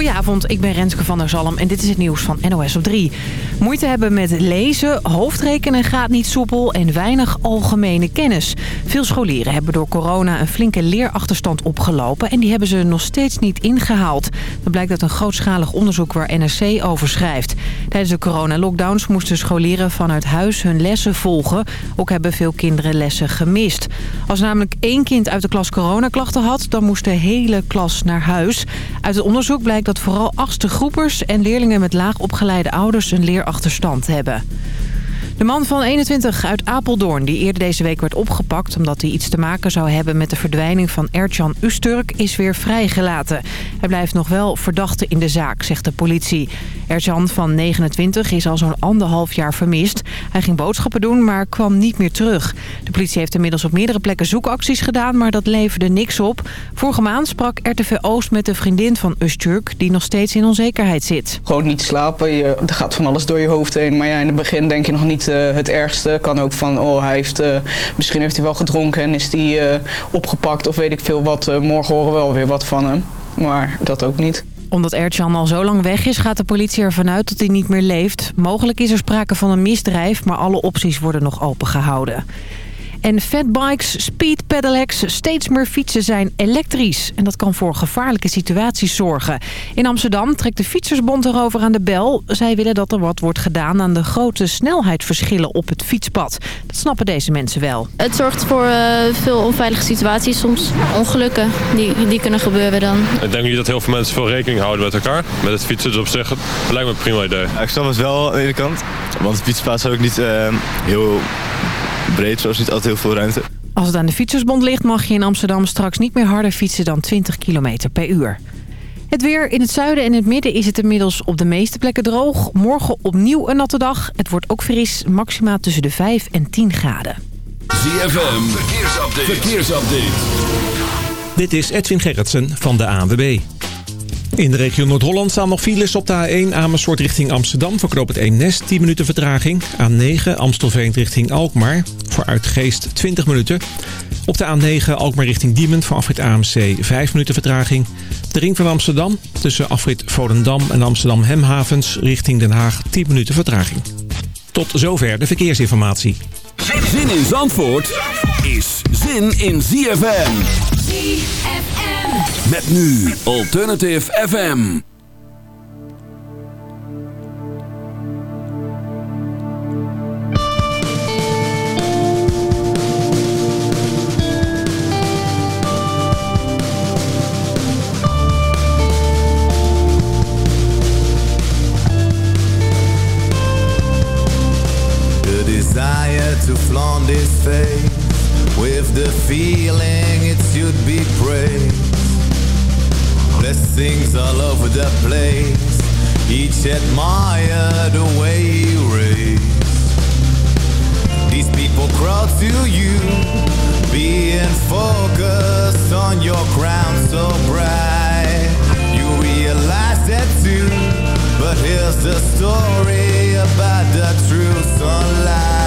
Goedenavond, ik ben Renske van der Zalm en dit is het nieuws van NOS op 3. Moeite hebben met lezen, hoofdrekenen gaat niet soepel en weinig algemene kennis. Veel scholieren hebben door corona een flinke leerachterstand opgelopen... en die hebben ze nog steeds niet ingehaald. Dat blijkt uit een grootschalig onderzoek waar NRC over schrijft. Tijdens de coronalockdowns moesten scholieren vanuit huis hun lessen volgen. Ook hebben veel kinderen lessen gemist. Als namelijk één kind uit de klas coronaklachten had... dan moest de hele klas naar huis. Uit het onderzoek blijkt dat vooral achtste groepers en leerlingen met laag opgeleide ouders een leerachterstand hebben. De man van 21 uit Apeldoorn, die eerder deze week werd opgepakt... omdat hij iets te maken zou hebben met de verdwijning van Ercan Usturk... is weer vrijgelaten. Hij blijft nog wel verdachte in de zaak, zegt de politie. Ercan van 29 is al zo'n anderhalf jaar vermist. Hij ging boodschappen doen, maar kwam niet meer terug. De politie heeft inmiddels op meerdere plekken zoekacties gedaan... maar dat leverde niks op. Vorige maand sprak RTV Oost met de vriendin van Usturk... die nog steeds in onzekerheid zit. Gewoon niet slapen, er gaat van alles door je hoofd heen. Maar ja, in het begin denk je nog niet het ergste. Kan ook van, oh, hij heeft, uh, misschien heeft hij wel gedronken en is hij uh, opgepakt of weet ik veel wat. morgen horen we wel weer wat van hem. Maar dat ook niet omdat Ercan al zo lang weg is, gaat de politie ervan uit dat hij niet meer leeft. Mogelijk is er sprake van een misdrijf, maar alle opties worden nog opengehouden. En fatbikes, speed pedelecs, steeds meer fietsen zijn elektrisch. En dat kan voor gevaarlijke situaties zorgen. In Amsterdam trekt de Fietsersbond erover aan de bel. Zij willen dat er wat wordt gedaan aan de grote snelheidsverschillen op het fietspad. Dat snappen deze mensen wel. Het zorgt voor uh, veel onveilige situaties, soms ongelukken die, die kunnen gebeuren dan. Ik denk niet dat heel veel mensen veel rekening houden met elkaar. Met het fietsen dus op zich, lijkt me een prima idee. ik snap het wel aan de ene kant, want het fietspad is ook niet uh, heel breed, zoals niet altijd heel veel ruimte. Als het aan de Fietsersbond ligt mag je in Amsterdam straks niet meer harder fietsen dan 20 km per uur. Het weer in het zuiden en het midden is het inmiddels op de meeste plekken droog. Morgen opnieuw een natte dag. Het wordt ook fris, maximaal tussen de 5 en 10 graden. ZFM, verkeersupdate. verkeersupdate. Dit is Edwin Gerritsen van de ANWB. In de regio Noord-Holland staan nog files op de A1 Amersfoort richting Amsterdam. Voor knoop het 1 Nest 10 minuten vertraging. A9 Amstelveen richting Alkmaar. Voor Uitgeest 20 minuten. Op de A9 Alkmaar richting Diemen voor afrit AMC 5 minuten vertraging. De ring van Amsterdam tussen afrit Volendam en Amsterdam Hemhavens richting Den Haag 10 minuten vertraging. Tot zover de verkeersinformatie. Zin in Zandvoort is zin in ZFM. ZFM. Met nu Alternative FM. To flaunt his face with the feeling it should be praised Blessings all over the place. Each admire the way you raise These people crawl to you Being focused on your crown so bright. You realize that too But here's the story about the true sunlight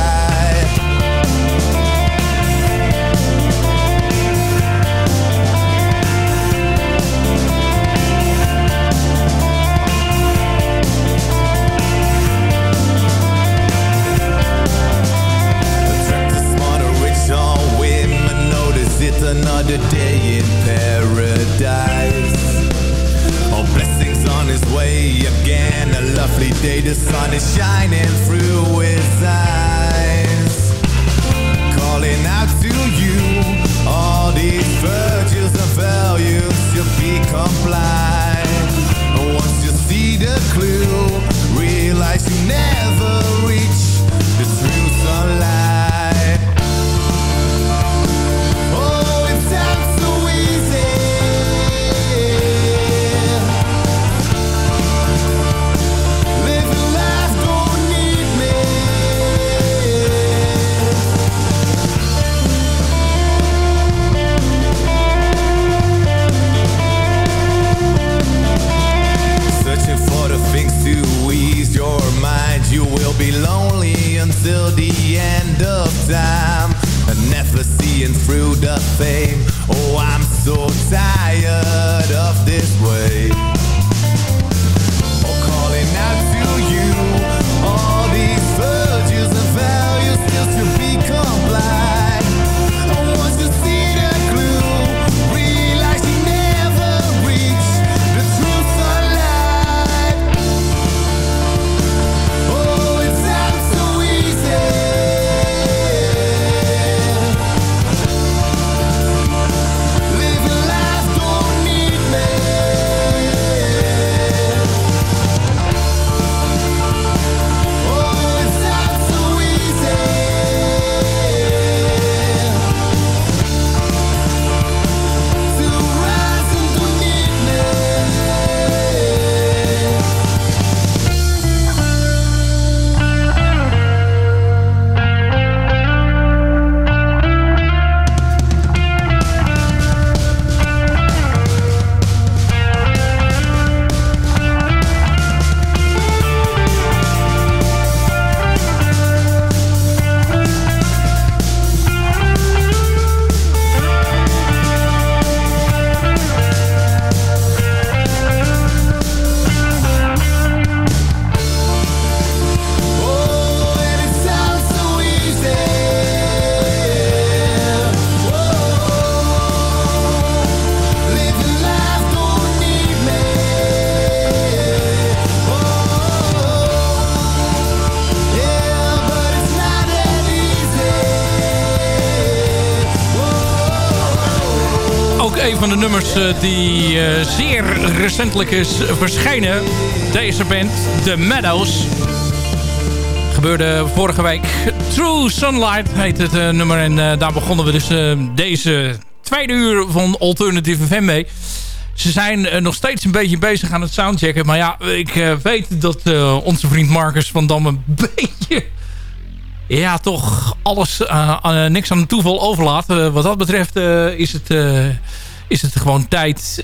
de nummers eh, die eh, zeer recentelijk is verschenen. Deze band, The Meadows. Gebeurde vorige week. True Sunlight heet het eh, nummer. En daar begonnen we dus deze tweede uur van Alternative FM mee. Ze zijn nog steeds een beetje bezig aan het soundchecken. Maar ja, ik weet dat onze vriend Marcus van Dam een beetje ja, toch alles, niks aan het toeval overlaat. Wat dat betreft is, het, is het gewoon tijd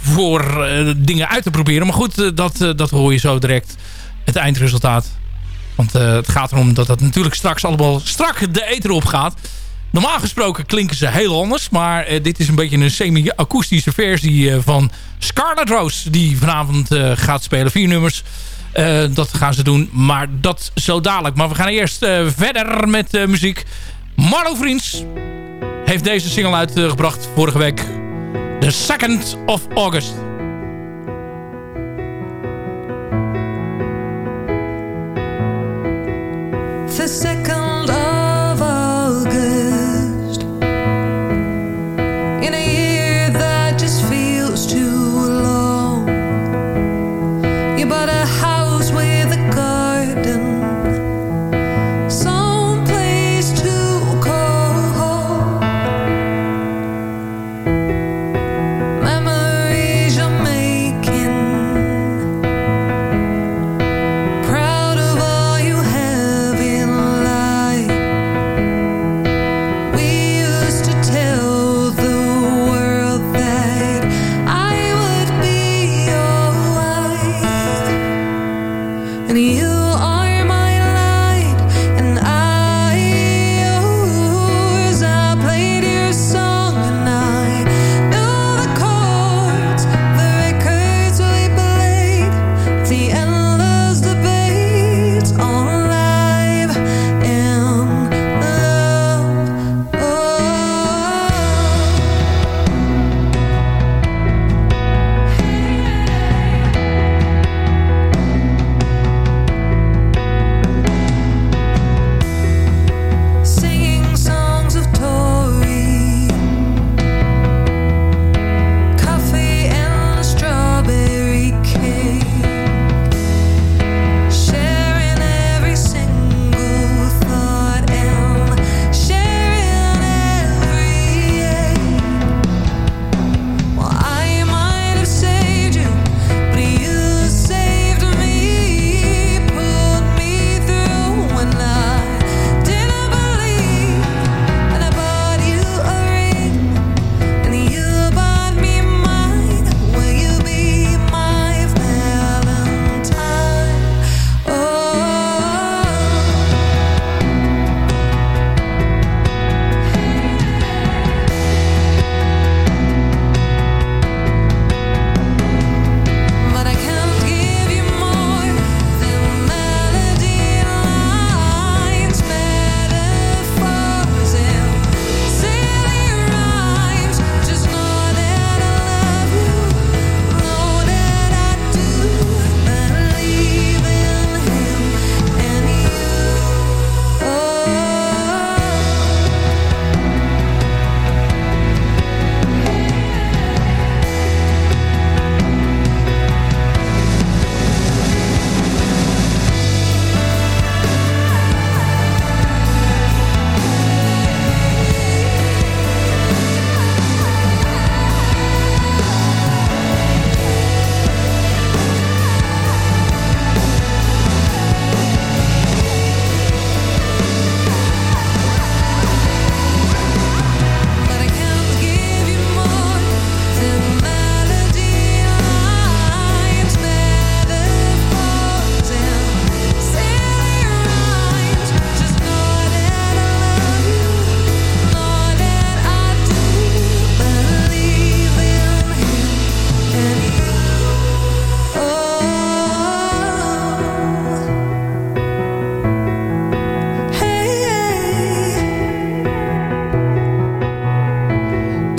voor dingen uit te proberen. Maar goed, dat, dat hoor je zo direct. Het eindresultaat. Want het gaat erom dat dat natuurlijk straks allemaal strak de eter op gaat. Normaal gesproken klinken ze heel anders. Maar dit is een beetje een semi-akoestische versie van Scarlet Rose. Die vanavond gaat spelen. Vier nummers. Uh, dat gaan ze doen, maar dat zo dadelijk. Maar we gaan eerst uh, verder met uh, muziek. Marlo Vriends heeft deze single uitgebracht vorige week. The 2nd of August.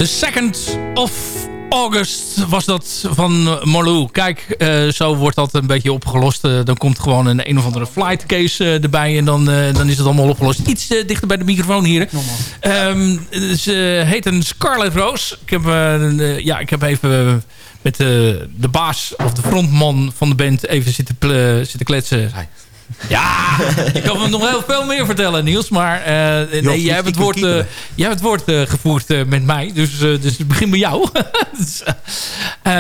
The 2nd of August was dat van eh, Marlou. Kijk, eh, zo wordt dat een beetje opgelost. Eh, dan komt gewoon een een of andere flight case erbij. En dan, dan is het allemaal opgelost. Iets dichter bij de microfoon hier. Ehm, ze heet een Scarlet Rose. Ik heb, ja, ik heb even met de baas of de frontman van de band even zitten, zitten kletsen. Ja, ik kan me nog heel veel meer vertellen, Niels. Maar eh, nee, jij hebt het woord, eh, jij hebt het woord eh, gevoerd eh, met mij. Dus, eh, dus ik begin bij jou. Dus, eh,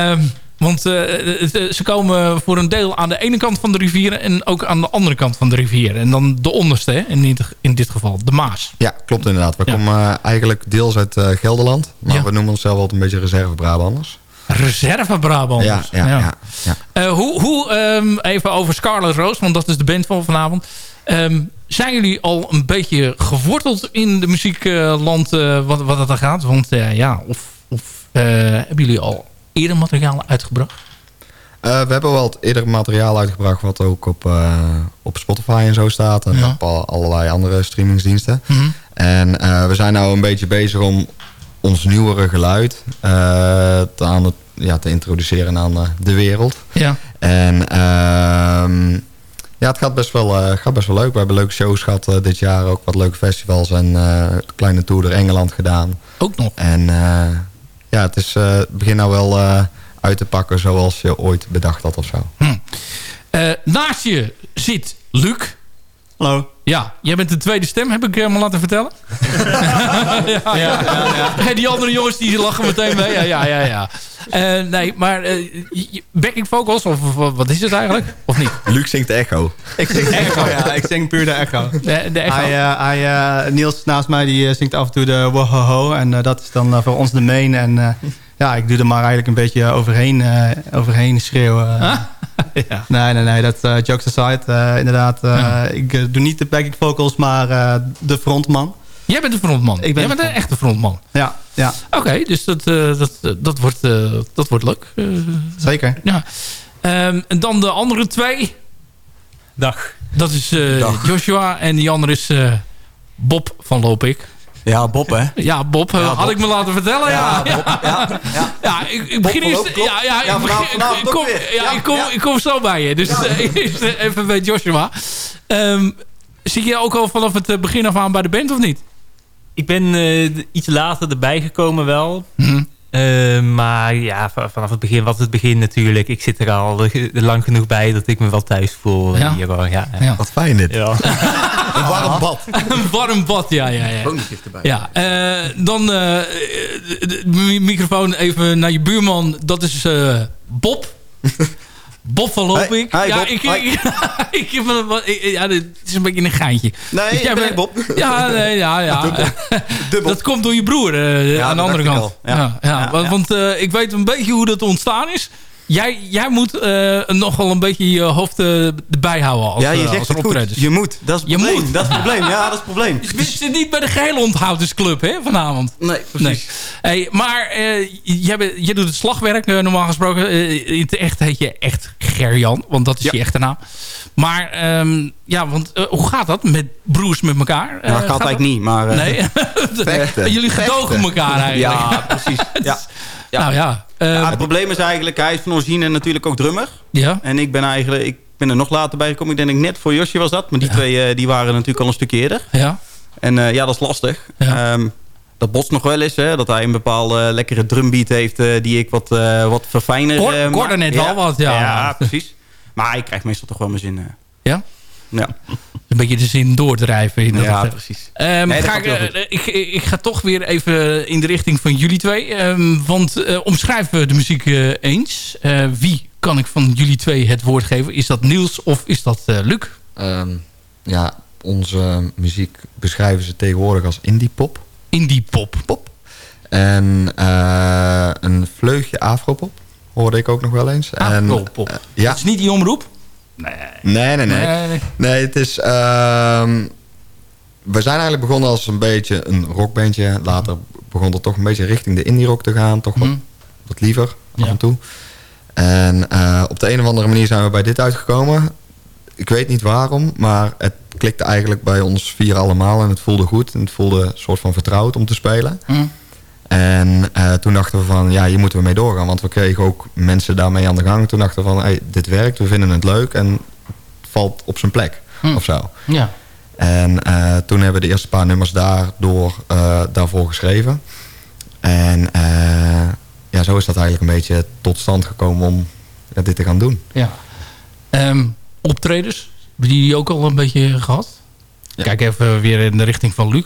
ehm, want eh, het, eh, ze komen voor een deel aan de ene kant van de rivier... en ook aan de andere kant van de rivier. En dan de onderste, hè? In, dit, in dit geval, de Maas. Ja, klopt inderdaad. We Ja. komen eh, eigenlijk deels uit eh, Gelderland. Maar Ja. we noemen onszelf altijd een beetje reserve Brabanders. Reserve Brabanders. Ja, ja, ja. ja. Eh, hoe, hoe ehm, even over Scarlet Rose, want dat is de band van vanavond. Ehm, zijn jullie al een beetje geworteld in de muziekland eh, wat, wat het er gaat? Want eh, ja, of, of hebben jullie al eerder materiaal uitgebracht? We hebben wel eerder materiaal uitgebracht... wat ook op, op Spotify en zo staat. En Ja. op al- allerlei andere streamingsdiensten. Mhm. En we zijn nou een beetje bezig om ons nieuwere geluid... eh, te, aan het, ja, te introduceren aan eh, de wereld. Ja. En ehm, ja, het gaat best, wel, eh, gaat best wel leuk. We hebben leuke shows gehad eh, dit jaar. Ook wat leuke festivals en eh, een kleine tour door Engeland gedaan. Ook nog. En eh, ja, het is eh, begint nou wel eh, uit te pakken zoals je ooit bedacht had of zo. Eh, naast je zit Luc. Hallo. Ja, jij bent de tweede stem, heb ik eh, me laten vertellen. ja, ja, ja, Die andere jongens die lachen meteen mee. Ja, ja, ja. ja. Eh, nee, maar eh, je- je- backing vocals, of, of wat is het eigenlijk? Of niet? Luc zingt echo. Ik zing echo, ja. Ik zing puur de echo. De, de echo. Eh, eh, Niels naast mij die eh, zingt af en toe de wohoho. En eh, dat is dan eh, voor ons de main. En eh, ja, ik doe er maar eigenlijk een beetje overheen, eh, overheen schreeuwen. ja. Nee, nee, nee. Dat eh jokes aside. eh, inderdaad, eh, ik eh, doe niet de backing vocals, maar eh, de frontman. Jij bent de frontman. Ik ben Jij de bent een echte frontman. Ja, ja. Oké, dus dat, eh, dat, eh, dat, wordt, eh, dat wordt leuk. Eh, Zeker. ja. Ehm, en dan de andere twee. Dag. Dat is eh, Joshua en die andere is eh, Bob van Loopik. Ja, Bob hè? Ja, Bob, eh, Ja, had Bob. ik me laten vertellen. Ja, Ja, Bob, ja, ja. Ja, ik, ik begin eerst... Ja, ja, ik, begin- kom, weer. ja, Ja, ik, kom, ja. ik kom zo bij je. Dus eh, eerst even bij Joshua. Ehm, zie je ook al vanaf het eh, begin af aan bij de band of niet? Ik ben eh, iets later erbij gekomen wel. Mhm. Eh, maar ja, vanaf het begin was het begin natuurlijk. Ik zit er al lang genoeg bij dat ik me wel thuis voel. Ja. Hier, hoor. ja, Ja. Wat fijn dit. Ja. Een warm bad. Een warm bad, ja. ja, ja. erbij. Ja, eh, dan eh, de, de mi- microfoon even naar je buurman. Dat is eh, Bob. Bob van Lopik. Hey, ja, Bob. ik, ik, ik wat- ik- ja, dit is een beetje een geintje. Nee, Dus jij ik ben bent- Bob. Ja, nee, ja, ja. Dubbel. Dat komt door je broer eh, Ja, aan de andere ik kant. Ja. Ja, ja, Ja, want, ja. want, eh, ik weet een beetje hoe dat ontstaan is. Jij, jij moet eh, nog wel een beetje je hoofd eh, erbij houden als, ja, je eh, zegt als het goed. Je moet. Dat is het Je probleem. moet. Dat is het probleem. Ja, dat is het probleem. Je zit niet bij de gehele onthoudersclub hè, vanavond. Nee, precies. Hey, maar eh, jij, bent- jij doet het slagwerk eh, normaal gesproken. Eh, in het echt heet je echt Gerjan, want dat is Ja. je echte naam. Maar ehm, ja, want eh, hoe gaat dat met broers met elkaar? Eh, Ja, gaat eigenlijk niet, maar... eh, Nee, jullie gedogen elkaar eigenlijk. Ja, precies. Ja. Nou ja, eh, Ja, het probleem is eigenlijk, hij is van origine natuurlijk ook drummer. ja. En ik ben eigenlijk, ik ben er nog later bij gekomen. Ik denk ik net voor Josje was dat. Maar die twee eh, die waren natuurlijk al een stukje eerder. ja. En eh, ja, dat is lastig. Ja. Ehm, dat botst nog wel eens. Hè, dat hij een bepaalde lekkere drumbeat heeft eh, die ik wat, eh wat verfijner eh, Cor maak. net wel wat, ja. Ja, precies. Maar hij krijgt meestal toch wel mijn zin. eh. Ja? Ja, Een beetje de zin doordrijven. In dat ja precies. Ehm, Nee, ga ik, eh, ik, ik ga toch weer even in de richting van jullie twee. Ehm, want eh, omschrijf eh, de muziek eh, eens. Eh, wie kan ik van jullie twee het woord geven? Is dat Niels of is dat eh, Luc? Ehm, ja, onze muziek beschrijven ze tegenwoordig als indie pop. Indie pop. pop. En eh, een vleugje afropop hoorde ik ook nog wel eens. En, Afropop. eh, ja. Dat is niet die omroep? Nee, nee, nee. Nee, nee. Nee, het is... ehm, we zijn eigenlijk begonnen als een beetje een rockbandje. Later begon het toch een beetje richting de indie rock te gaan. Toch wat, Mhm. wat liever af Ja. en toe. En eh, op de een of andere manier zijn we bij dit uitgekomen. Ik weet niet waarom, maar het klikte eigenlijk bij ons vier allemaal. En het voelde goed. En het voelde een soort van vertrouwd om te spelen. Hm. En eh, toen dachten we van, ja, hier moeten we mee doorgaan. Want we kregen ook mensen daarmee aan de gang. Toen dachten we van, hey, dit werkt, we vinden het leuk en het valt op zijn plek of zo. Ja. En eh, toen hebben we de eerste paar nummers daardoor, eh, daarvoor geschreven. En ja, zo is dat eigenlijk een beetje tot stand gekomen om ja, dit te gaan doen. Ja. Ehm, optredens, hebben die ook al een beetje gehad? Kijk even weer in de richting van Luc.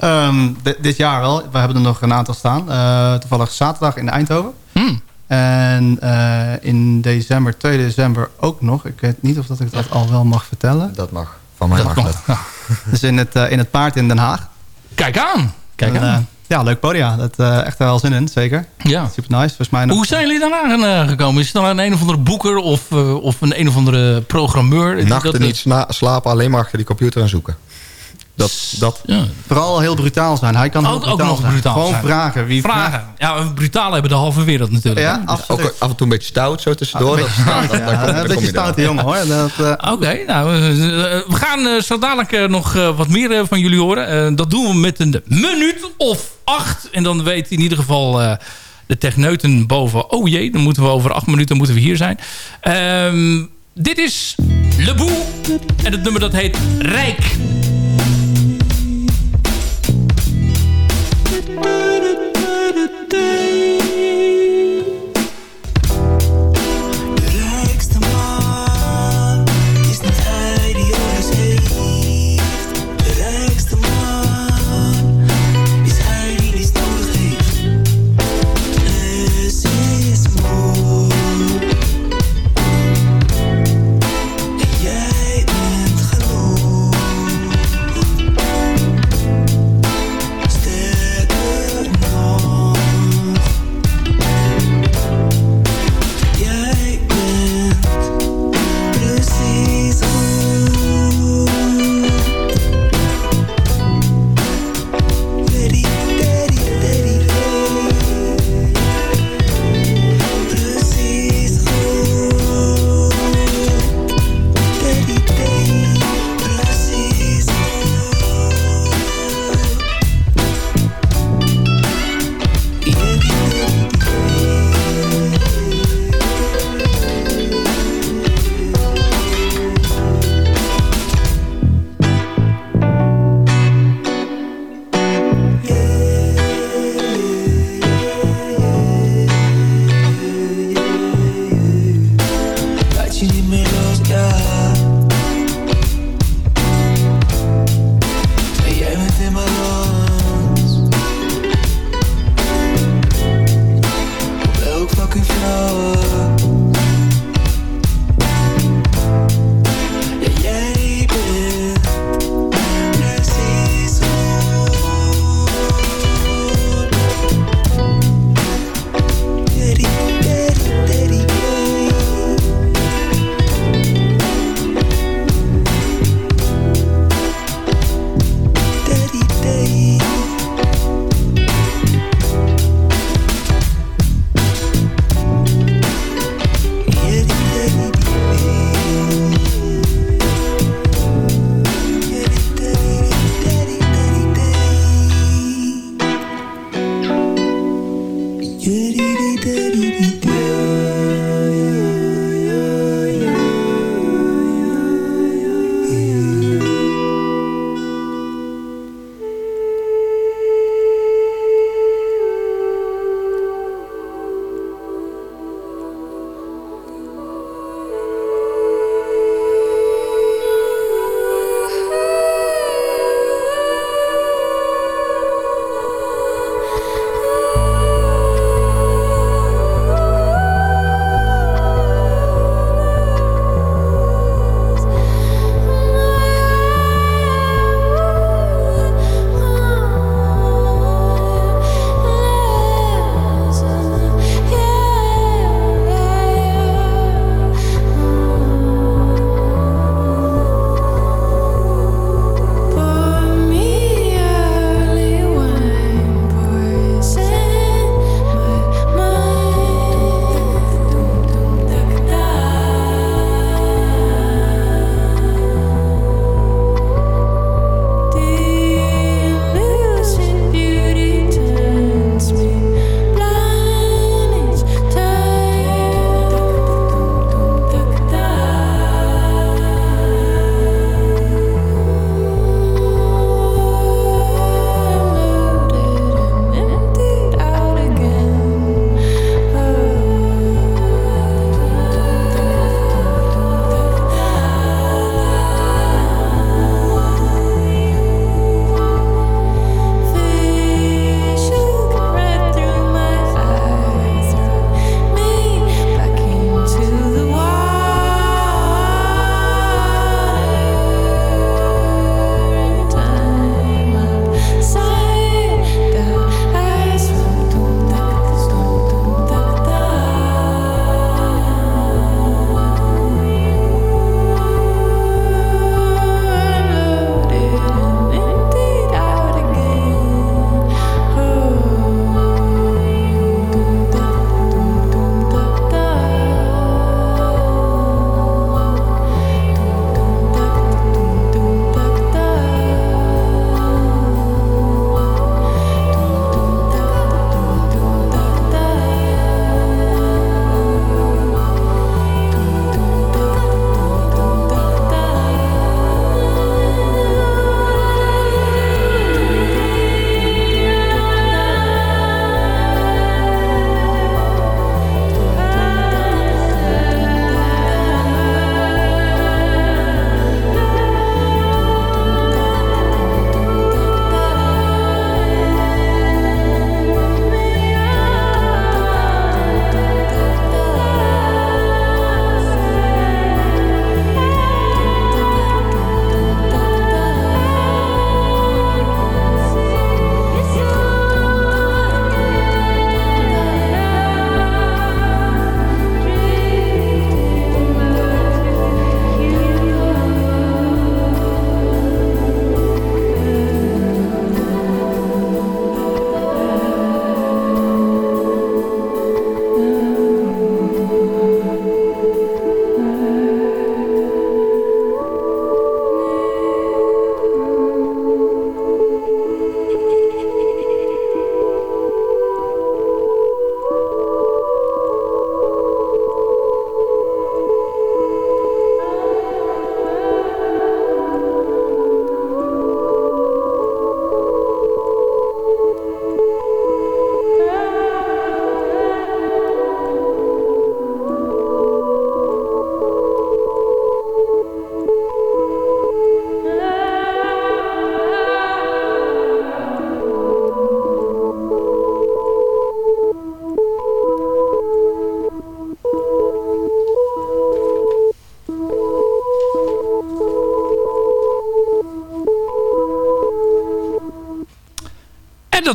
Ehm, di- dit jaar wel. We hebben er nog een aantal staan. Eh, toevallig zaterdag in Eindhoven. Hmm. En eh, in december, 2 december ook nog. Ik weet niet of dat ik dat al wel mag vertellen. Dat mag. Van mij Dat mag mag. dat. Dus in het, eh, in het paard in Den Haag. Kijk aan. Kijk En, aan. ja, leuk podium. Dat eh echt wel zin in, zeker. Ja. Super nice. Volgens mij nog... Hoe zijn jullie daarna eh, gekomen? Is het dan een een of andere boeker of, eh, of een een of andere programmeur? Nachten Dat- niet slapen, alleen maar achter die computer en zoeken. Dat, dat. Vooral heel brutaal zijn. Hij kan Ook, nog zijn. brutaal Gewoon zijn. vragen. Wie vragen. Ja, brutaal hebben de halve wereld natuurlijk. Ja, absoluut. Ook af en toe een beetje stout zo tussendoor. Een beetje stout, ja. Een beetje stoute jongen hoor. Dat, eh, Oké, nou, eh, eh, we gaan zo dadelijk nog wat meer van jullie horen. Eh, dat doen we met een minuut of acht. En dan weet in ieder geval eh, de techneuten boven... oh jee, dan moeten we over acht minuten moeten we hier zijn. Ehm, dit is Le Boe. En het nummer dat heet Rijk.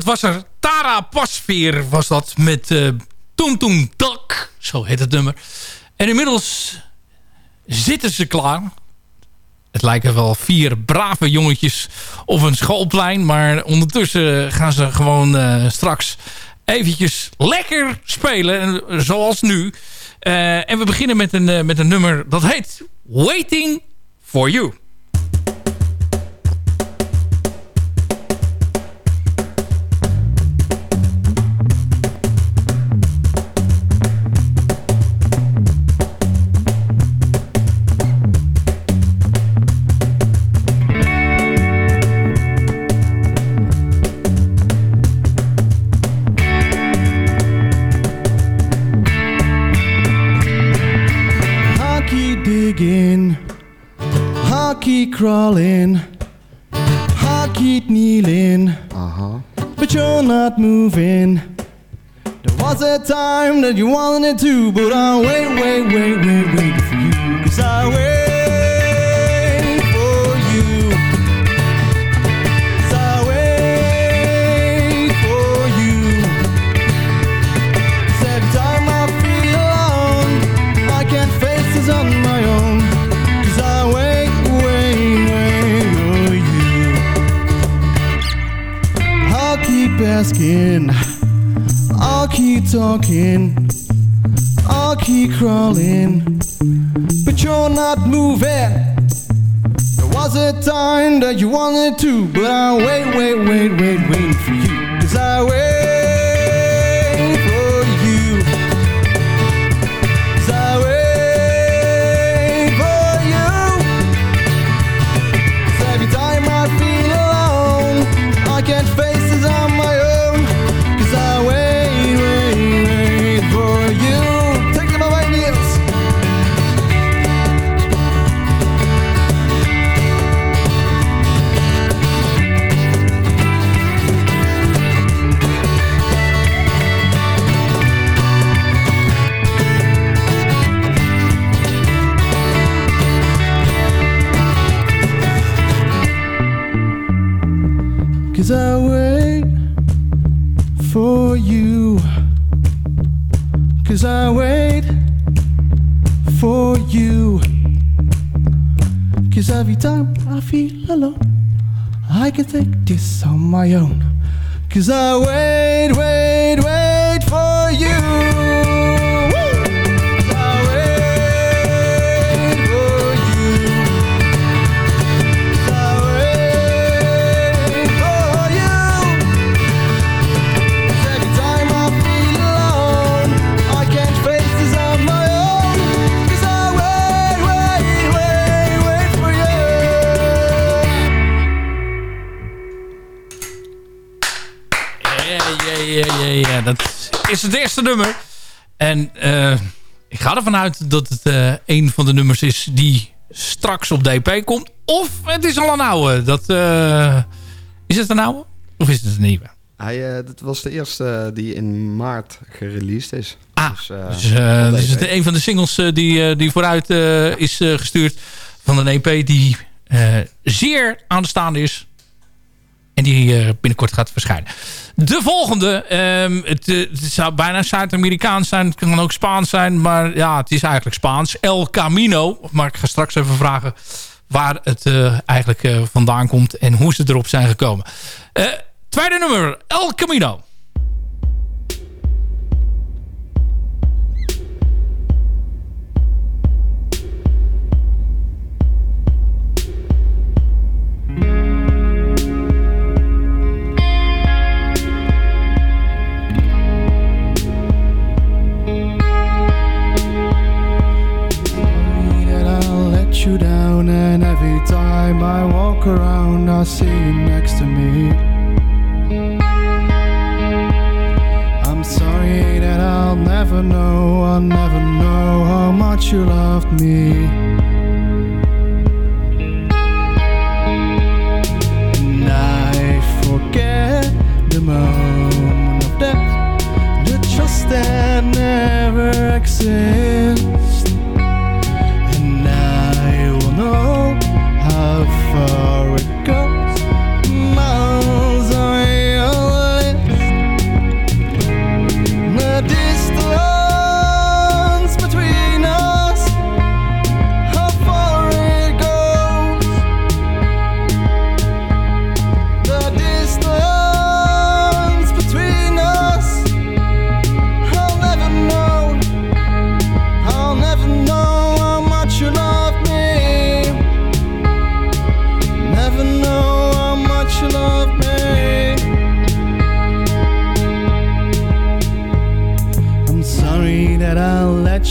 Was er. Tara Pasveer was dat met eh Toem Toem Tak. Zo heet het nummer. En inmiddels zitten ze klaar. Het lijken wel vier brave jongetjes op een schoolplein. Maar ondertussen gaan ze gewoon eh, straks eventjes lekker spelen. En, Zoals nu. Eh, en we beginnen met een, met een nummer dat heet Waiting for You. Crawling, I keep kneeling, uh-huh. but you're not moving. There was a time that you wanted to, but I wait, wait, wait, wait, wait for you, cause I wait asking, I'll keep talking, I'll keep crawling, but you're not moving. There was a time that you wanted to, but I wait, wait, wait, wait, wait for you. Cause I wait Cause I wait for you. Cause I wait for you. Cause every time I feel alone, I can take this on my own. Cause I wait, wait, wait for you. Is het eerste nummer. En eh, ik ga ervan uit dat het eh, een van de nummers is die straks op DP komt. Of het is al een oude. Dat, eh, is het een oude? Of is het een nieuwe? Hij, dat was de eerste die in maart gereleased is. Ah, dus, Dus, dus het is een van de singles die, die vooruit is gestuurd van een EP die zeer aanstaande is. En die eh, binnenkort gaat verschijnen. De volgende, ehm, het, eh, het zou bijna Zuid-Amerikaans zijn. Het kan ook Spaans zijn, maar ja, het is eigenlijk Spaans. El Camino, maar ik ga straks even vragen waar het eh, eigenlijk vandaan komt en hoe ze erop zijn gekomen. Tweede nummer, El Camino. You down And every time I walk around I see you next to me. I'm sorry that I'll never know I'll never know how much you loved me. And I forget the moment of death. The trust that never exists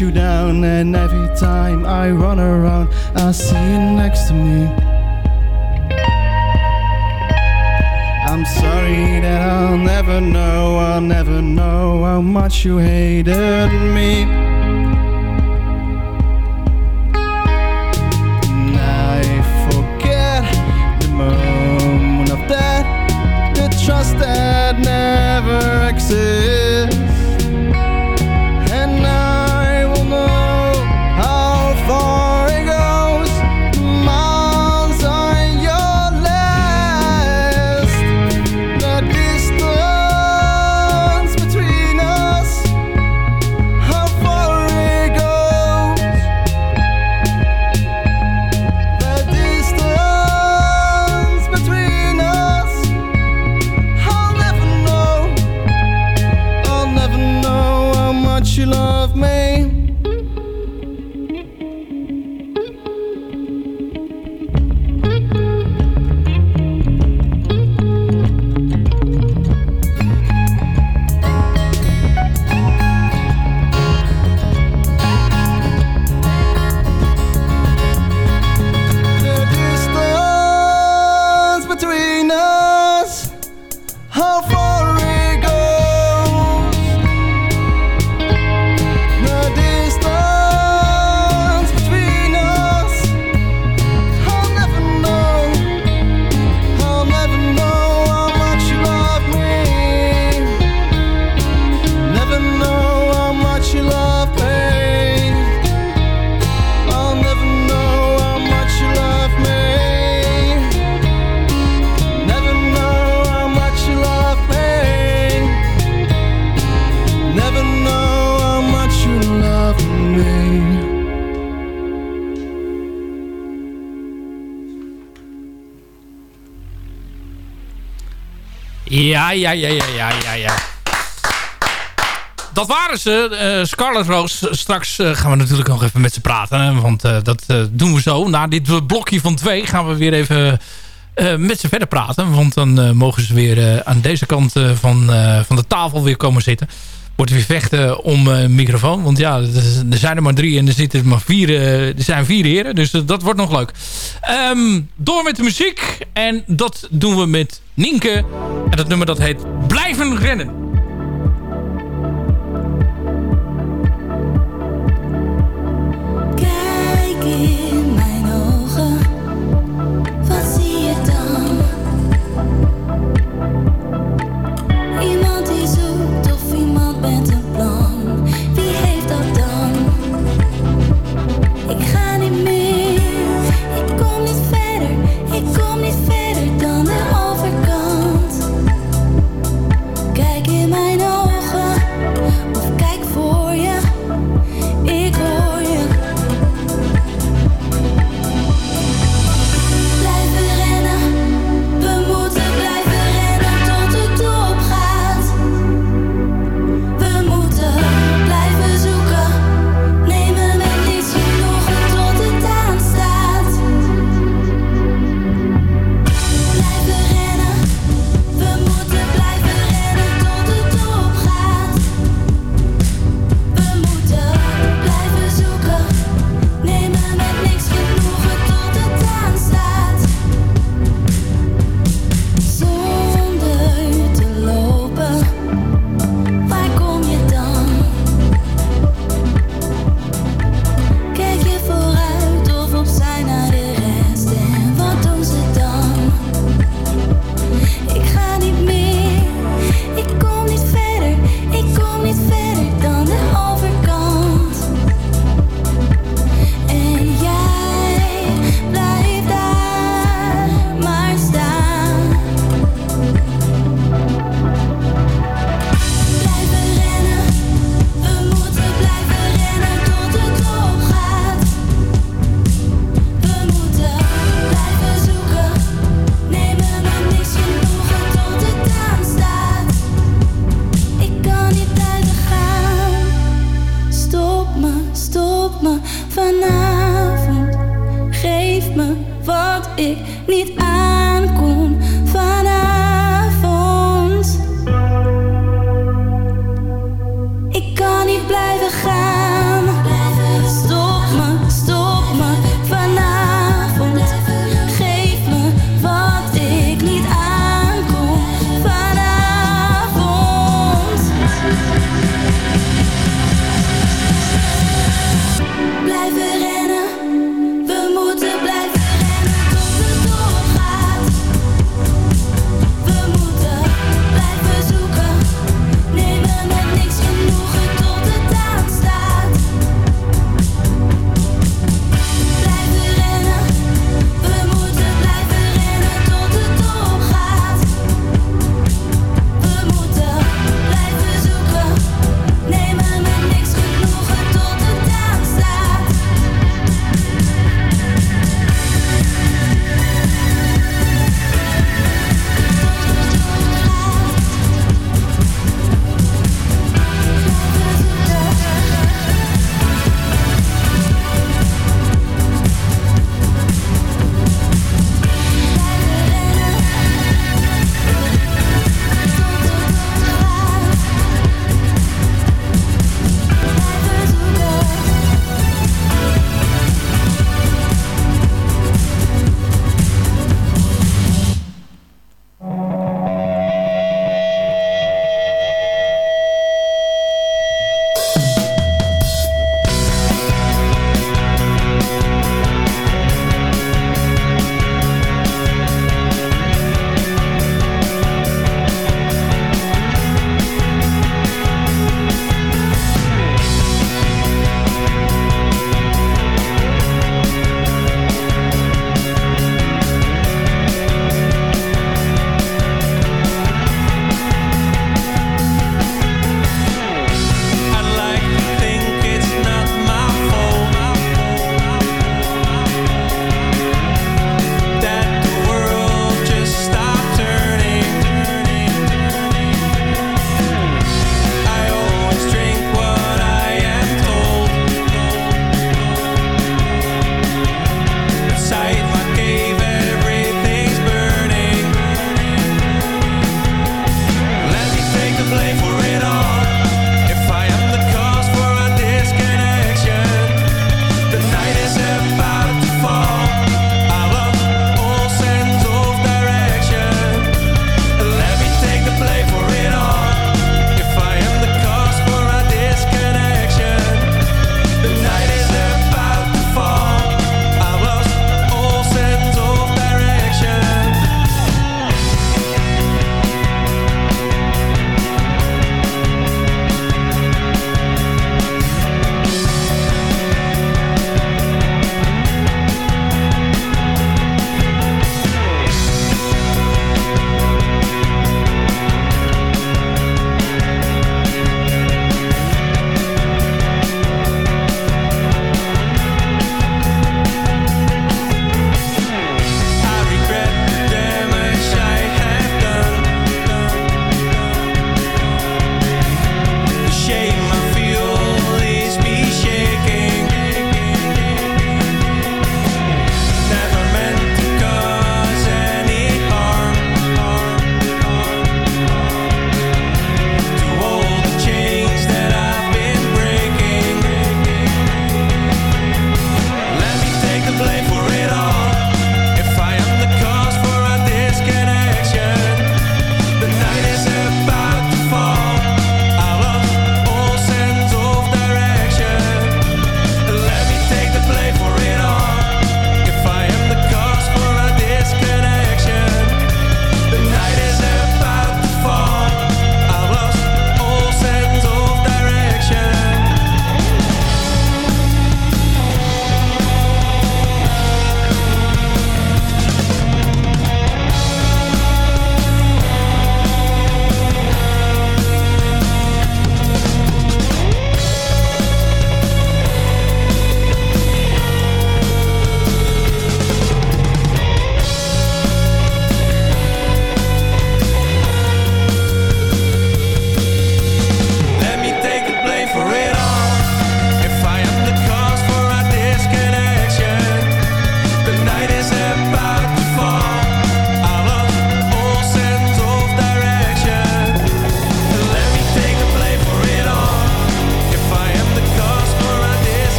you down, and every time I run around, I see you next to me. I'm sorry that I'll never know, I'll never know how much you hated me. Ja, ja, ja, ja, ja, ja. Dat waren ze, eh, uh, Scarlet Roos. Straks eh, gaan we natuurlijk nog even met ze praten. Want eh, dat doen we zo. Na dit blokje van twee gaan we weer even met ze verder praten. Want dan mogen ze weer aan deze kant van, van de tafel weer komen zitten wordt weer vechten om eh, een microfoon. Want ja, er zijn er maar drie en er, zitten maar vier, eh, er zijn vier heren. Dus eh, dat wordt nog leuk. Ehm, door met de muziek. En dat doen we met Nienke. En dat nummer dat heet Blijven Rennen.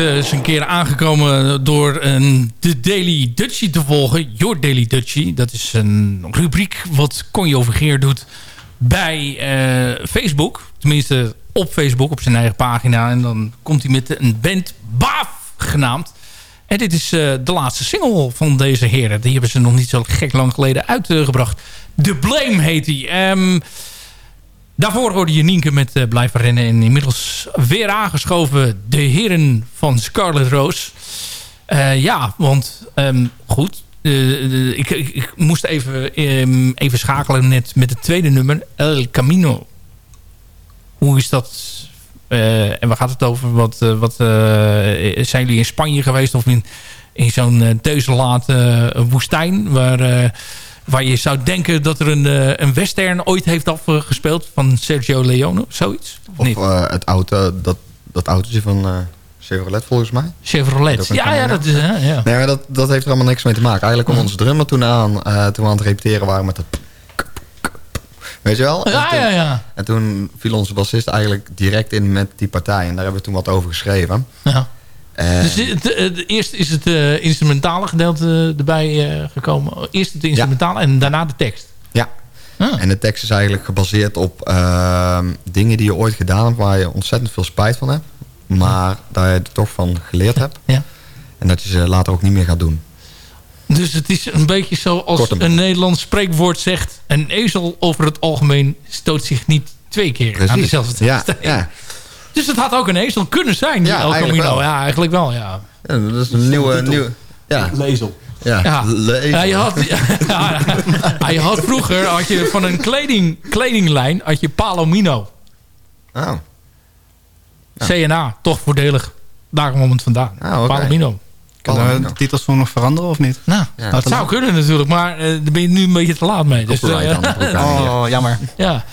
Eens een keer aangekomen door een de Daily Dutchie te volgen. Your Daily Dutchie. Dat is een rubriek wat Conjo Overgeer doet bij eh, Facebook. Tenminste op Facebook, op zijn eigen pagina. En dan komt hij met een band Baaf genaamd. En dit is eh, de laatste single van deze heren. Die hebben ze nog niet zo gek lang geleden uitgebracht. The Blame heet die. Ehm, daarvoor hoorde je Nienke met eh, Blijven Rennen. En inmiddels weer aangeschoven de heren van Scarlet Rose. Eh, ja, want ehm, goed. eh, ik, ik, moest even, ehm, even schakelen net met het tweede nummer. El Camino. Hoe is dat... en waar gaat het over? Wat, wat, zijn jullie in Spanje geweest of in, in zo'n uh, woestijn... Waar, waar je zou denken dat er een, eh, een western ooit heeft afgespeeld... van Sergio Leone, zoiets? Of niet? eh, het auto, dat, dat autootje van eh Chevrolet volgens mij. Chevrolet. Ja, ja, dat is... hè, ja. Nee, maar dat, dat heeft er allemaal niks mee te maken. Eigenlijk kwam onze drummer toen aan, toen we aan het repeteren waren met dat... Weet je wel? Ja, toen- ja, ja. En toen viel onze bassist eigenlijk direct in met die partij. En daar hebben we toen wat over geschreven. Ja. En- Dus het, eerst is het eh, instrumentale gedeelte erbij eh, gekomen. Eerst het instrumentale en daarna de tekst. Ja. En de tekst is eigenlijk gebaseerd op ehm, dingen die je ooit gedaan hebt... waar je ontzettend veel spijt van hebt. Maar daar je er toch van geleerd hebt. Ja. En dat je ze later ook niet meer gaat doen. Dus het is een beetje zoals een Nederlands spreekwoord zegt... een ezel over het algemeen stoot zich niet twee keer aan dezelfde Ja, steen. ja. Dus het had ook een ezel kunnen zijn, die Ja, El eigenlijk Camino. wel. Ja, eigenlijk wel, ja. Ja, dat is een nieuwe... nieuwe ja. Lezel. Ja, Ja. lezel. Ja, je, had, ja, ja, je had vroeger had je van een kleding, kledinglijn had je Palomino. Oh. CNA, toch voordelig. Daar kwam het vandaan. Ah, oké. Palomino. Kunnen de titels nog veranderen of niet? Nou, Ja. dat zou kunnen natuurlijk, maar eh, daar ben je nu een beetje te laat mee. Dus, eh, hier. Oh, jammer. Ja.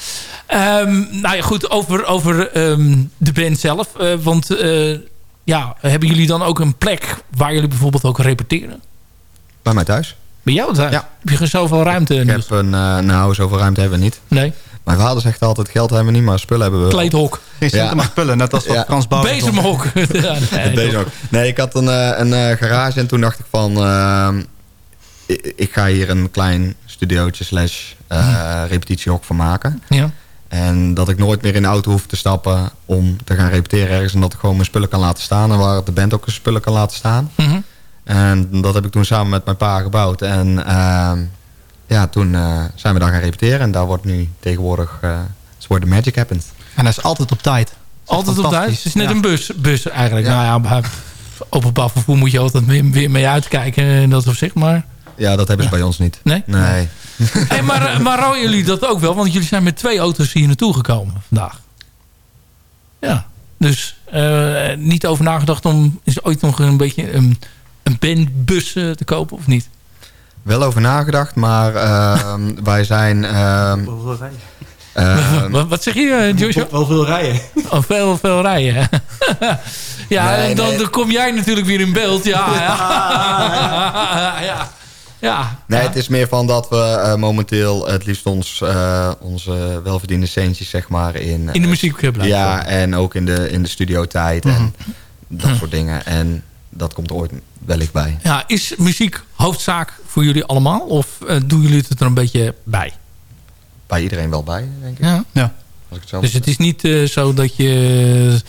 Ehm, nou ja, goed, over, over ehm, de band zelf. Eh, want eh, ja, hebben jullie dan ook een plek waar jullie bijvoorbeeld ook repeteren? Bij mij thuis. Bij jou thuis? Ja. Heb je zoveel ruimte? Ik heb een... eh, nou, zoveel ruimte hebben we niet. Nee. Mijn vader zegt altijd, geld hebben we niet, maar spullen hebben we wel. Kleedhok. Geen centen maar spullen, net als wat Ja. Frans Bauer. Bezemhok. Ja, nee, ook. Nee, ik had een, een eh, garage en toen dacht ik van... ehm, ik, ik ga hier een klein studiootje slash eh, repetitiehok van maken. Ja. En dat ik nooit meer in de auto hoef te stappen om te gaan repeteren ergens. En dat ik gewoon mijn spullen kan laten staan. En waar de band ook zijn spullen kan laten staan. Mhm. En dat heb ik toen samen met mijn pa gebouwd. En ehm, ja, toen eh, zijn we daar gaan repeteren. En daar wordt nu tegenwoordig... eh is where the magic happens. En hij is altijd op tijd. Altijd op tijd. Het is net Ja. een bus, bus eigenlijk. Ja. Nou ja, openbaar vervoer moet je altijd weer, weer mee uitkijken. En dat opzicht, maar... Ja, dat hebben ze bij ons niet. Nee? Nee. Hey, maar, eh, maar rouwen jullie dat ook wel? Want jullie zijn met twee auto's hier naartoe gekomen vandaag. Ja. Dus eh, niet over nagedacht om is ooit nog een beetje een, een bandbus eh, te kopen of niet? Wel over nagedacht, maar ehm, wij zijn... ehm, ehm, wat, wat zeg je, eh, Joshua? Wel veel rijden. Oh, veel, veel rijden. ja, Nee, en dan, nee. dan kom jij natuurlijk weer in beeld. Ja, ja. ja. Ja. nee, het is meer van dat we eh, momenteel het liefst ons, eh, onze welverdiende centjes zeg maar in... In de muziek eh, blijven. Ja, en ook in de, in de studiotijd Mhm. en dat soort dingen. En dat komt er ooit wellicht bij. Ja, is muziek hoofdzaak voor jullie allemaal? Of eh, doen jullie het er een beetje bij? Bij iedereen wel bij, denk ik. Ja. Ja. Als ik het zo Dus het is niet eh, zo dat je,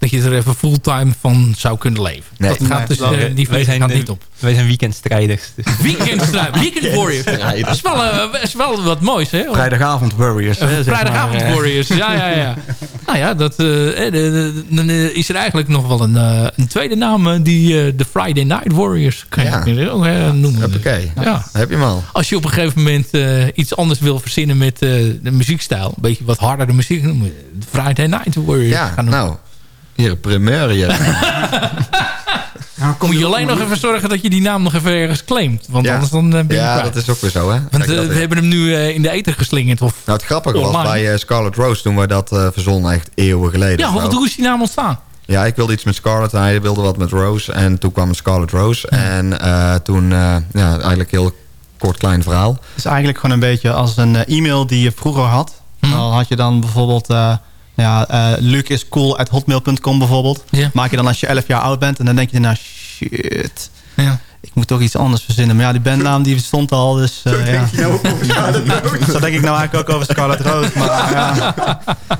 dat je er even fulltime van zou kunnen leven. Nee. dat gaat dus, eh, die wij zijn, gaat eh, niet op. Wij zijn weekendstrijders. Dus. Weekend, weekend Warriors. Dat is wel, eh, is wel wat moois, hè? Vrijdagavond Warriors. Eh, hè, zeg Vrijdagavond maar, eh. Warriors. Ja, ja, ja. nou ja, dat, eh, eh, de- de- dan eh, is er eigenlijk nog wel een, eh, een tweede naam. eh, die eh, de Friday Night Warriors. Kan je Ja. ook weer ook, eh, noemen. Hoppakee. Ja. Heb je hem al. Als je op een gegeven moment eh, iets anders wil verzinnen met eh, de muziekstijl. Een beetje wat harder de muziek. je De Friday Night Warriors Ja, gaan noemen. nou. Hier, primeur hier. Dan moet je alleen nog even zorgen dat je die naam nog even ergens claimt. Want Ja. anders dan eh, ben je Ja, kwijt. dat is ook weer zo, hè? Want eh, we hebben hem nu eh, in de ether geslingerd. Of... Nou, het grappige was bij eh, Scarlet Rose toen we dat eh verzonnen echt eeuwen geleden. Ja, hoe, is die naam ontstaan? Ja, ik wilde iets met Scarlet en hij wilde wat met Rose. En toen kwam Scarlet Rose. En eh, toen, eh, ja, eigenlijk heel kort klein verhaal. Het is eigenlijk gewoon een beetje als een e-mail die je vroeger had. Mhm. Dan had je dan bijvoorbeeld... eh, Ja, eh Luc is cool at hotmail.com bijvoorbeeld. Maak je dan als je 11 jaar oud bent. En dan denk je, nou shit. Ja. Ik moet toch iets anders verzinnen. Maar ja, die bandnaam die stond al. Dus eh, ja. Zo denk ik nou eigenlijk ook over Scarlet Road. Maar ja.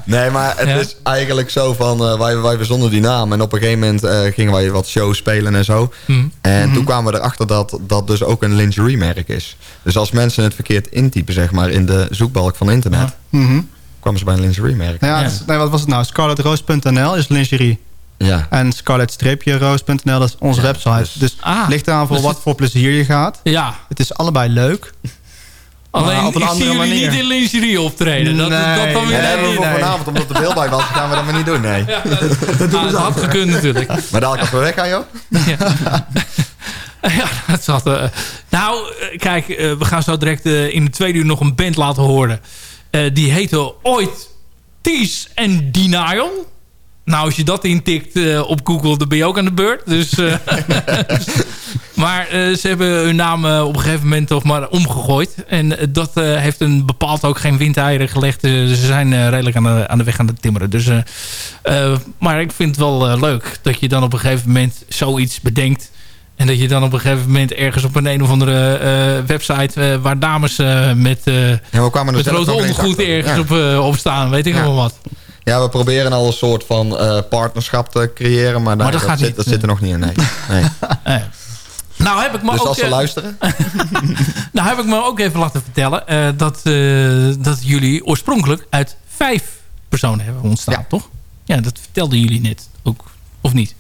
Nee, maar het Ja. is eigenlijk zo van... eh, wij, wij verzonden die naam en op een gegeven moment eh, gingen wij wat shows spelen en zo. Mhm. En toen kwamen we erachter dat dat dus ook een lingerie-merk is. Dus als mensen het verkeerd intypen, zeg maar, in de zoekbalk van internet... Mhm. Kwamen ze bij een lingerie-merk. Nou ja, is- nee, wat was het nou? Scarletroos.nl is lingerie. Ja. En scarlet-roos.nl, dat is onze website. Dus, ligt eraan voor dus wat het- voor plezier je gaat. Ja. Het is allebei leuk. Alleen, op een ik zie jullie niet in lingerie optreden. Dat, Nee, dat dan weer Nee, hebben we voor nee. vanavond, omdat er beeld bij was, gaan we dat maar niet doen, nee. Ja, dat, ah, dat had gekund natuurlijk. Maar dadelijk als we weggaan, joh. Ja, dat zat... eh, nou, eh, kijk, eh, we gaan zo direct in de tweede uur nog een band laten horen. Eh, die heette ooit Tease and Denial. Nou, als je dat intikt eh, op Google, dan ben je ook aan de beurt. Dus, eh, maar eh, ze hebben hun naam op een gegeven moment toch maar omgegooid. En dat heeft een bepaald ook geen windeieren gelegd. Ze zijn redelijk aan de, aan de weg aan het timmeren. Dus, maar ik vind het wel leuk dat je dan op een gegeven moment zoiets bedenkt. En dat je dan op een gegeven moment ergens op een een of andere eh, website... eh, waar dames eh, met, Ja, we kwamen er met ondergoed ergens Ja. op, op staan. Weet ik Ja. allemaal wat. Ja, we proberen al een soort van partnerschap te creëren, maar, daar, Maar dat gaat zit, niet, dat zit er nog niet in, nee. nee. Nou heb ik me dus ook, als ze luisteren... nou heb ik me ook even laten vertellen... dat, dat jullie oorspronkelijk uit vijf personen hebben ontstaan, toch? Ja, dat vertelden jullie net ook, of niet?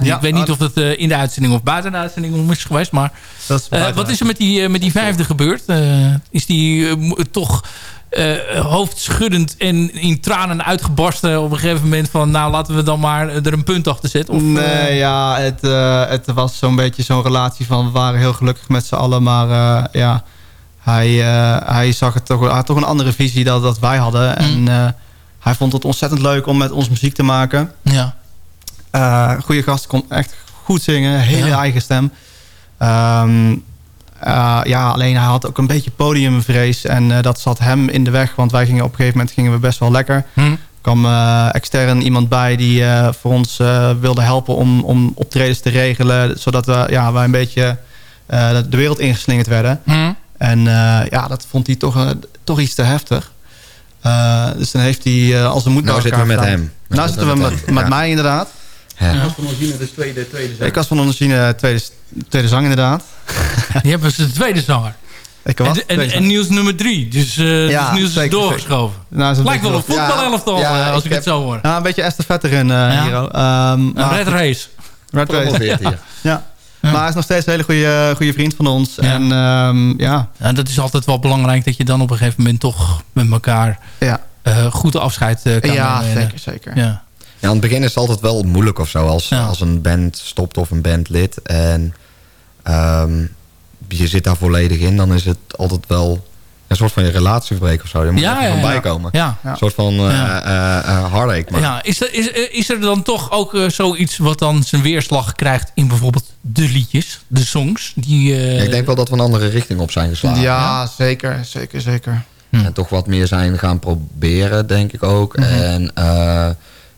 Ja. Ik weet niet of dat eh, in de uitzending of buiten de uitzending om is geweest. Maar Dat is eh, wat is er met die, eh, met die vijfde gebeurd? Eh, is die toch eh, hoofdschuddend en in tranen uitgebarsten op een gegeven moment van... nou, laten we dan maar er een punt achter zetten? Of, nee, ja, het, eh, het was zo'n beetje zo'n relatie van... we waren heel gelukkig met z'n allen, maar eh, ja... Hij, eh, hij zag het toch, had toch een andere visie dan dat wij hadden. En eh, hij vond het ontzettend leuk om met ons muziek te maken. Ja. Eh goede gast, kon echt goed zingen. Hele Ja. eigen stem. Ehm, eh, ja, alleen hij had ook een beetje podiumvrees. En eh, dat zat hem in de weg. Want wij gingen op een gegeven moment gingen we best wel lekker. Hm. Er kwam eh, extern iemand bij die eh, voor ons eh, wilde helpen om, om optredens te regelen. Zodat we, ja, wij een beetje eh, de wereld ingeslingerd werden. Hm. En eh, ja, dat vond hij toch, toch iets te heftig. Eh, dus dan heeft hij eh, als een moed Nou bij zitten we met gedaan. hem. Nou zitten we met, met Ja. mij inderdaad. Ja. Ik was van origine de tweede, tweede Ik was van tweede, tweede zang inderdaad. Die hebben ze de tweede zanger. Ik was En, en, tweede en Niels nummer drie. Dus, eh Ja, dus Niels is doorgeschoven. Nou, is een Lijkt wel een voetbalelftal Ja, ja, eh, als ik, ik het zo hoor. Ja, een beetje eh Ja. Hero. Ehm, Een maar red race. Red race. Ja. Maar hij is nog steeds een hele goede, goede vriend van ons. En ehm, ja. Ja, dat is altijd wel belangrijk dat je dan op een gegeven moment toch met elkaar Ja. eh, goed afscheid kan Ja, nemen. zeker, zeker. Ja. Ja, aan het begin is het altijd wel moeilijk of zo. Als, als een band stopt of een bandlid. En ehm, je zit daar volledig in. Dan is het altijd wel een soort van je relatie verbreken of zo. Je moet Ja, er ja, van ja. bijkomen. Ja. Een soort van eh Ja. eh, eh, heartache. Maar Ja, is, er, is, is er dan toch ook zoiets wat dan zijn weerslag krijgt in bijvoorbeeld de liedjes, de songs? Die, eh, Ja, ik denk wel dat we een andere richting op zijn geslagen. Ja, zeker, zeker, zeker. En toch wat meer zijn gaan proberen, denk ik ook. Mhm. En eh,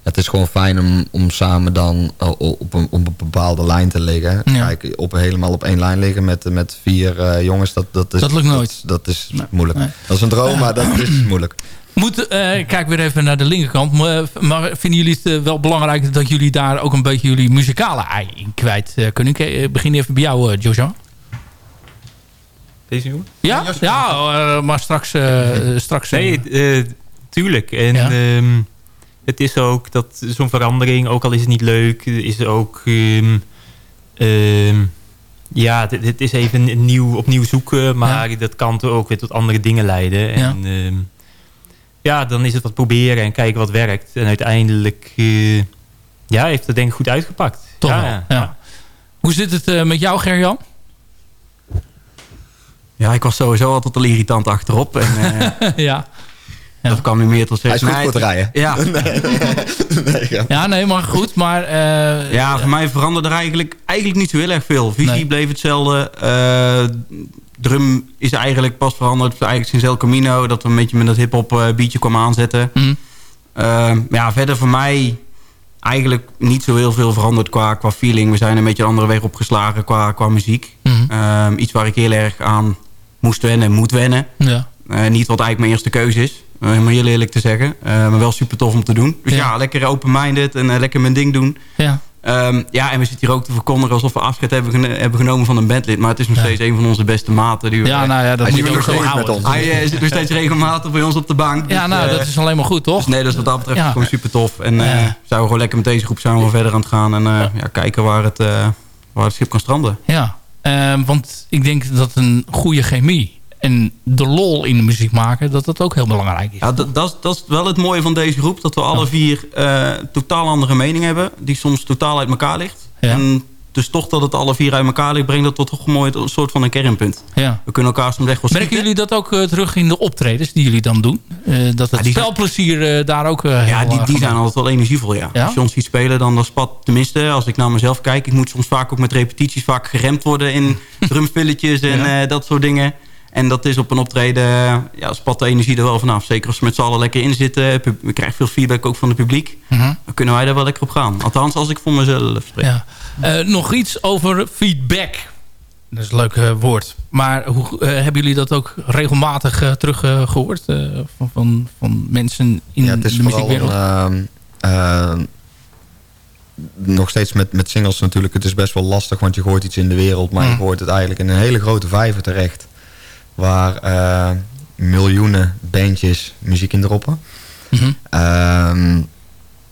het is gewoon fijn om, om samen dan eh, op een, op een bepaalde lijn te liggen. Ja. Kijk, op, helemaal op één lijn liggen met, met vier eh, jongens, dat, dat, is, Dat lukt nooit. Dat, is moeilijk. Dat is een droom, maar dat is moeilijk. Moet, eh, kijk weer even naar de linkerkant. Maar, maar vinden jullie het wel belangrijk dat jullie daar ook een beetje jullie muzikale ei in kwijt eh, kunnen? Ik begin even bij jou, eh, Jojo. Deze jongen? Ja, ja eh, maar straks... eh, straks Nee, eh, tuurlijk. En Ja. ehm, het is ook dat zo'n verandering, ook al is het niet leuk, is ook... ehm, ehm, ja, het, het is even nieuw, opnieuw zoeken, maar dat kan toch ook weer tot andere dingen leiden. En ehm, ja, dan is het wat proberen en kijken wat werkt. En uiteindelijk eh, ja, heeft het denk ik goed uitgepakt. Toch ja, ja. ja. Hoe zit het eh, met jou, Gerjan? Ja, ik was sowieso altijd al irritant achterop. En, eh, ja. Dat kwam nu meer tot Hij is goed voor het rijden. Ja. Ja, nee, maar goed. Maar, eh, ja, voor mij veranderde er eigenlijk, eigenlijk niet zo heel erg veel. Visie Nee. bleef hetzelfde. Eh, drum is eigenlijk pas veranderd eigenlijk sinds El Camino. Dat we een beetje met dat hip-hop eh, beatje kwamen aanzetten. Mhm. Ehm, ja, verder voor mij eigenlijk niet zo heel veel veranderd qua, qua feeling. We zijn een beetje een andere weg opgeslagen qua, qua muziek. Mhm. Ehm, iets waar ik heel erg aan moest wennen en moet wennen. Ja. Eh, niet wat eigenlijk mijn eerste keuze is. Eh, om heel eerlijk te zeggen. Eh, maar wel super tof om te doen. Dus ja, lekker open-minded en eh, lekker mijn ding doen. Ja. Ehm, ja, en we zitten hier ook te verkondigen alsof we afscheid hebben, genomen van een bandlid. Maar het is nog steeds een van onze beste maten. Die we, Ja, nou ja, dat hij moet zit je nog ook zo steeds houden. met ons. Hij zit nog steeds regelmatig bij ons op de bank. Ja, nou, eh, dat is alleen maar goed, toch? dus nee, dus wat dat betreft Ja. gewoon super tof. En eh Ja. zijn we gewoon lekker met deze groep samen verder aan het gaan. En eh, ja, kijken waar het, eh, waar het schip kan stranden. Ja, ehm, want ik denk dat een goede chemie en de lol in de muziek maken, dat dat ook heel belangrijk is. Ja, dat, dat, is- dat wel het mooie van deze groep. Dat we alle vier eh, totaal andere mening hebben. Die soms totaal uit elkaar ligt. En dus toch dat het alle vier uit elkaar ligt, brengt dat tot toch een mooi een soort van een kernpunt. Ja. We kunnen elkaar soms echt wel Merken jullie dat ook eh, terug in de optredens die jullie dan doen? Eh, dat het zijn- spelplezier daar ook Ja, die, die zijn altijd wel energievol, ja. Ja? Als je ons ziet spelen, dan, dan spat... Tenminste, als ik naar mezelf kijk... ik moet soms vaak ook met repetities vaak geremd worden... in drumfilletjes en Ja. dat soort dingen. En dat is op een optreden... ja, spat de energie er wel vanaf. Zeker als we met z'n allen lekker in zitten. We krijgen veel feedback ook van het publiek. Mhm. Dan kunnen wij daar wel lekker op gaan. Althans, als ik voor mezelf spreek. Ja. Eh, nog iets over feedback. Dat is een leuk eh, woord. Maar hoe, eh, hebben jullie dat ook regelmatig uh, teruggehoord? van, van, van mensen in ja, het is de muziekwereld? een, ehm, ehm, nog steeds met, met singles natuurlijk. Het is best wel lastig, want je gooit iets in de wereld. Maar Mm. je gooit het eigenlijk in een hele grote vijver terecht. Waar eh, miljoenen bandjes muziek in droppen. Mhm. Ehm,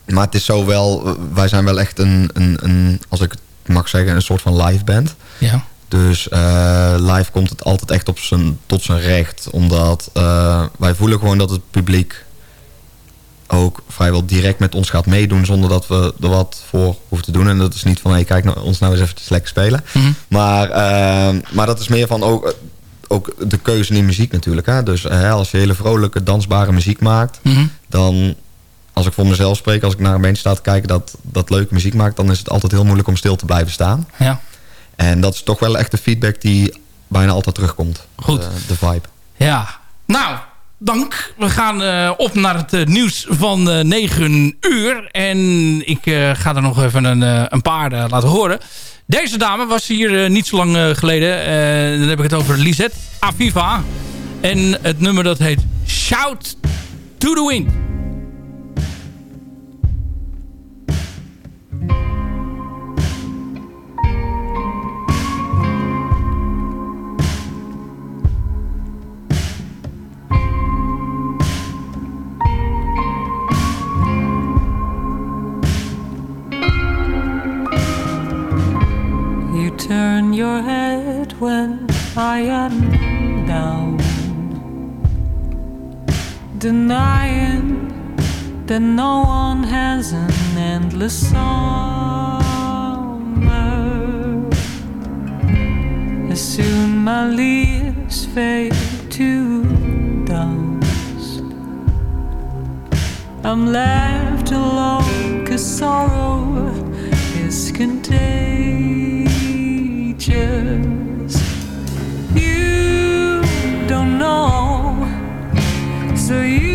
maar het is zo wel... Wij zijn wel echt een, een, een, als ik het mag zeggen, een soort van live band. Ja. Dus eh, live komt het altijd echt op zijn, tot zijn recht. Omdat eh, wij voelen gewoon dat het publiek ook vrijwel direct met ons gaat meedoen... zonder dat we er wat voor hoeven te doen. En dat is niet van, hey, kijk nou, ons nou eens eventjes lekker spelen. Mhm. Maar, maar dat is meer van ook, ook de keuze in muziek natuurlijk. Hè? Dus eh, als je hele vrolijke, dansbare muziek maakt... Mhm. dan, als ik voor mezelf spreek, als ik naar een bandje sta te kijken... dat, dat leuke muziek maakt, dan is het altijd heel moeilijk om stil te blijven staan. Ja. En dat is toch wel echt de feedback die bijna altijd terugkomt. Goed. De, de vibe. Ja, nou, dank. We gaan eh, op naar het eh, nieuws van eh 9 uur. En ik eh, ga er nog even een, eh, een paar eh, laten horen. Deze dame was hier eh, niet zo lang eh, geleden. Eh, dan heb ik het over Lisette Aviva. En het nummer dat heet Shout to the Wind. Turn your head when I am down, denying that no one has an endless summer. As soon my leaves fade to dust, I'm left alone 'cause sorrow is contagious. You don't know, so you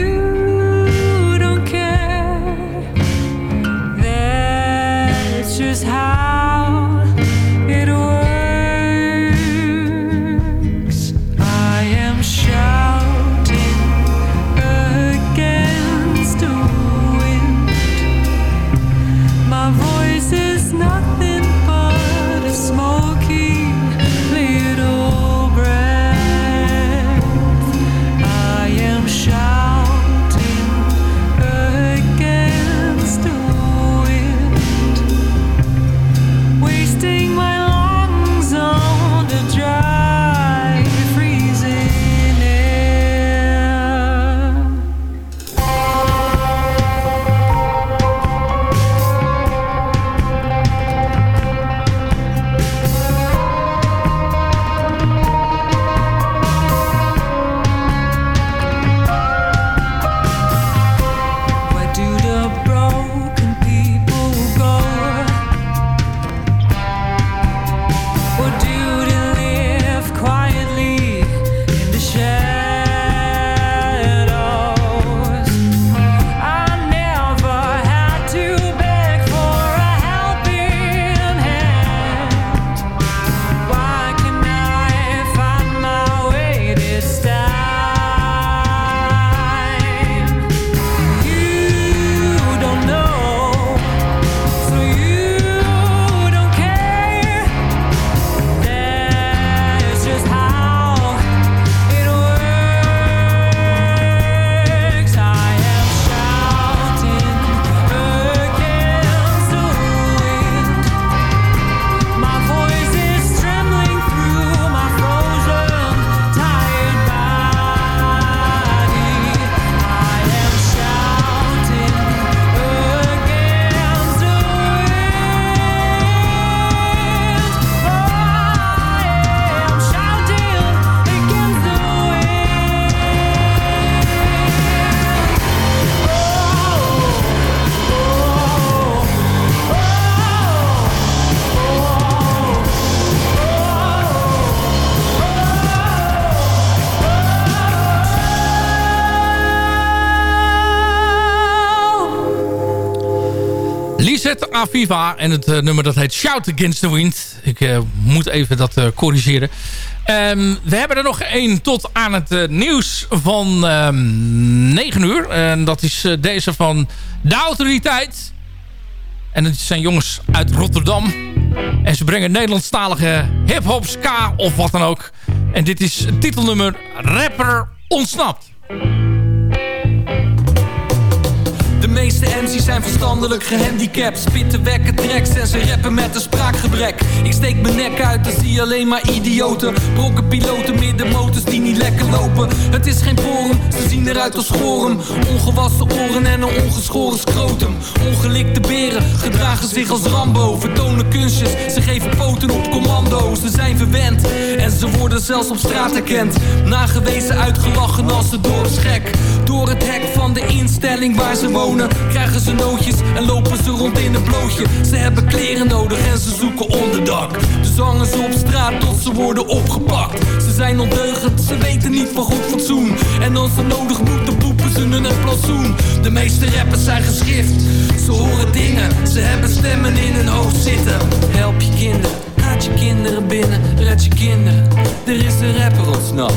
Zet Aviva. En het eh, nummer dat heet Shout Against the Wind. Ik eh, moet even dat eh, corrigeren. Ehm, we hebben er nog één tot aan het nieuws van ehm 9 uur. En dat is deze van de autoriteit. En het zijn jongens uit Rotterdam. En ze brengen Nederlandstalige hip-hop, of wat dan ook. En dit is titelnummer Rapper Ontsnapt. De meeste MC's zijn verstandelijk gehandicapt. Spitten wekken tracks en ze rappen met een spraakgebrek. Ik steek mijn nek uit en zie alleen maar idioten. Brokken piloten, middenmotors die niet lekker lopen. Het is geen forum, ze zien eruit als schoren. Ongewassen oren en een ongeschoren scrotum. Ongelikte beren gedragen zich als Rambo. Vertonen kunstjes, ze geven poten op commando. Ze zijn verwend en ze worden zelfs op straat herkend Nagewezen uitgelachen als de dorpsgek Door het hek van de instelling waar ze wonen Krijgen ze nootjes en lopen ze rond in een blootje. Ze hebben kleren nodig en ze zoeken onderdak. Dus hangen ze op straat tot ze worden opgepakt. Ze zijn ondeugend, ze weten niet van goed fatsoen. En als ze nodig moeten poepen ze in een plantsoen. De meeste rappers zijn geschift Ze horen dingen, ze hebben stemmen in hun hoofd zitten. Help je kinderen Laat je kinderen binnen, red je kinderen. Er is een rapper ontsnapt.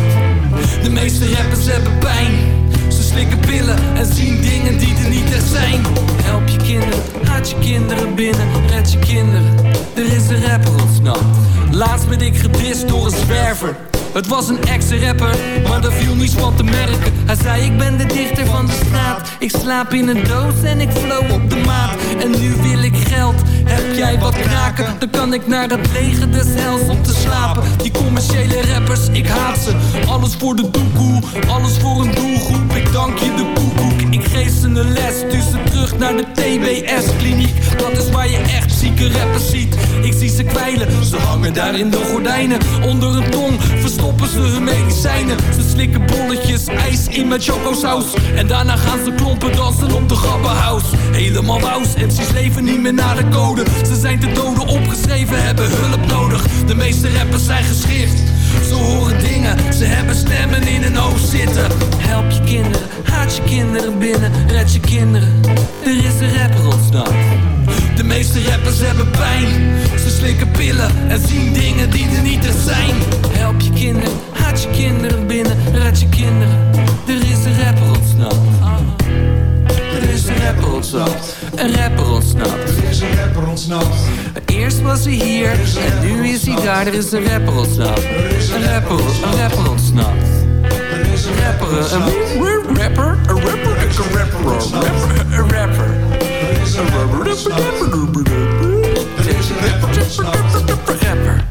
De meeste rappers hebben pijn. Ze slikken pillen en zien dingen die er niet echt zijn. Help je kinderen, laat je kinderen binnen, red je kinderen. Er is een rapper. Ontsnapt Laatst werd ik gedist door een zwerver. Het was een ex-rapper, maar daar viel niets van te merken. Hij zei ik ben de dichter van de straat. Ik slaap in een doos en ik flow op de maat. En nu wil ik geld, heb jij wat kraken? Dan kan ik naar het leger des hels om te slapen. Die commerciële rappers, ik haat ze. Alles voor de doekoe, alles voor een Ik dank je de koekoek, ik geef ze een les Stuur ze terug naar de TBS-kliniek Dat is waar je echt zieke rappers ziet. Ik zie ze kwijlen, ze hangen daar in de gordijnen. Onder een tong verstoppen ze hun medicijnen. Ze slikken bolletjes, ijs in met chocosaus. En daarna gaan ze klompen dansen op de grappenhuis. Helemaal wous, MC's leven niet meer naar de code. Ze zijn te doden opgeschreven, hebben hulp nodig. De meeste rappers zijn geschift Ze horen dingen, ze hebben stemmen in hun hoofd zitten. Help je kinderen, haat je kinderen binnen, red je kinderen. Er is een rapper ontsnapt de meeste rappers hebben pijn. Ze slikken pillen en zien dingen die er niet echt zijn. Help je kinderen, haat je kinderen binnen, red je kinderen. Er is een rapper ontsnapt is een rapper ontsnapt Een rapper ontsnapt Er is een rapper ontsnapt Eerst was hij hier en nu is hij daar. Er is een rapper ontsnapt Een rapper, een rapper ontsnapt Een rapper, een rapper, een rapper, een rapper, een rapper, een rapper. Rapper. Tot